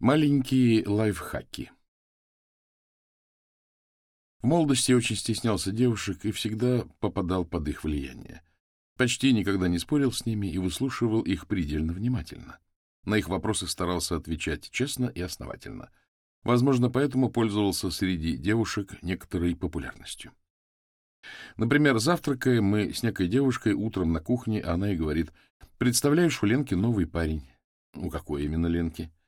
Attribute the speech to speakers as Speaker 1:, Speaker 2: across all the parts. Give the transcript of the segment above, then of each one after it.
Speaker 1: Маленькие лайфхаки В молодости очень стеснялся девушек и всегда попадал под их влияние. Почти никогда не спорил с ними и выслушивал их предельно внимательно. На их вопросы старался отвечать честно и основательно. Возможно, поэтому пользовался среди девушек некоторой популярностью. Например, завтракая мы с некой девушкой утром на кухне, она и говорит, «Представляешь, у Ленки новый парень». «У какой именно Ленки?» —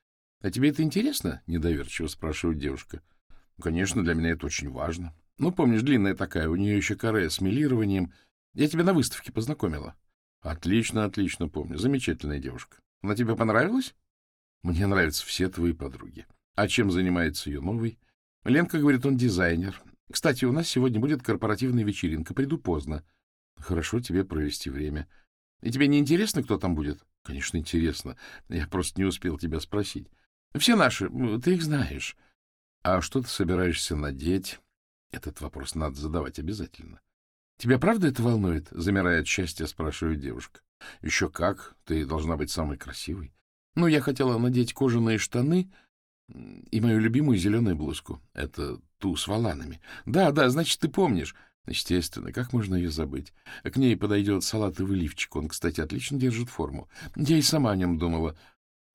Speaker 1: А тебе это интересно? — недоверчиво спрашивает девушка. — Конечно, для меня это очень важно. Ну, помнишь, длинная такая, у нее еще каре с милированием. Я тебя на выставке познакомила. — Отлично, отлично помню. Замечательная девушка. Она тебе понравилась? — Мне нравятся все твои подруги. А чем занимается ее новый? Ленка говорит, он дизайнер. Кстати, у нас сегодня будет корпоративная вечеринка. Приду поздно. Хорошо тебе провести время. И тебе не интересно, кто там будет? Конечно, интересно. Я просто не успел тебя спросить. Все наши, ты их знаешь. А что ты собираешься надеть? Этот вопрос надо задавать обязательно. Тебя правда это волнует? Замирая от счастья, спрашивает девушка. Еще как, ты должна быть самой красивой. Ну, я хотела надеть кожаные штаны и мою любимую зеленую блузку. Это ту с воланами. Да, да, значит, ты помнишь. Естественно, как можно ее забыть? К ней подойдет салатовый лифчик. Он, кстати, отлично держит форму. Я и сама о нем думала.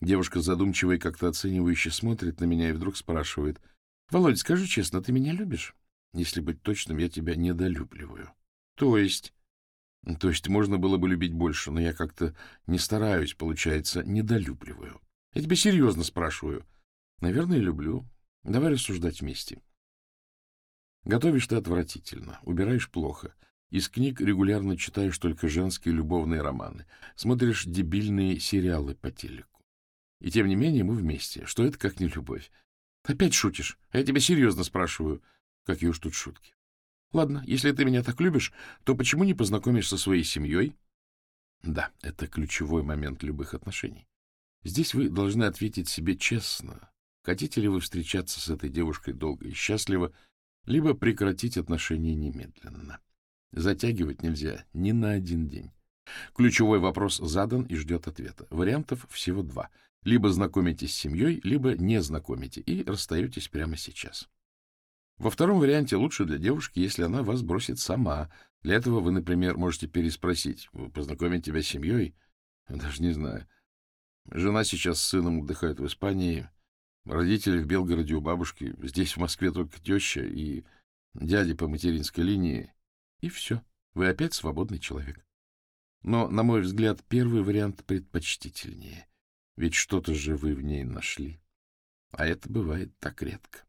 Speaker 1: Девушка задумчиво и как-то оценивающе смотрит на меня и вдруг спрашивает. — Володя, скажи честно, ты меня любишь? Если быть точным, я тебя недолюбливаю. — То есть? — То есть можно было бы любить больше, но я как-то не стараюсь, получается, недолюбливаю. Я тебя серьезно спрашиваю. — Наверное, люблю. Давай рассуждать вместе. Готовишь ты отвратительно, убираешь плохо. Из книг регулярно читаешь только женские любовные романы. Смотришь дебильные сериалы по телеку. И тем не менее мы вместе. Что это как не любовь? Опять шутишь? А я тебя серьезно спрашиваю. Какие уж тут шутки. Ладно, если ты меня так любишь, то почему не познакомишься со своей семьей? Да, это ключевой момент любых отношений. Здесь вы должны ответить себе честно. Хотите ли вы встречаться с этой девушкой долго и счастливо, либо прекратить отношения немедленно. Затягивать нельзя ни на один день. Ключевой вопрос задан и ждет ответа. Вариантов всего два — либо знакомитесь с семьей, либо не знакомите и расстаетесь прямо сейчас. Во втором варианте лучше для девушки, если она вас бросит сама. Для этого вы, например, можете переспросить, познакомить тебя с семьей? Даже не знаю. Жена сейчас с сыном отдыхает в Испании, родители в Белгороде у бабушки, здесь в Москве только теща и дядя по материнской линии. И все, вы опять свободный человек. Но, на мой взгляд, первый вариант предпочтительнее — ведь что-то же вы в ней нашли. А это бывает так редко.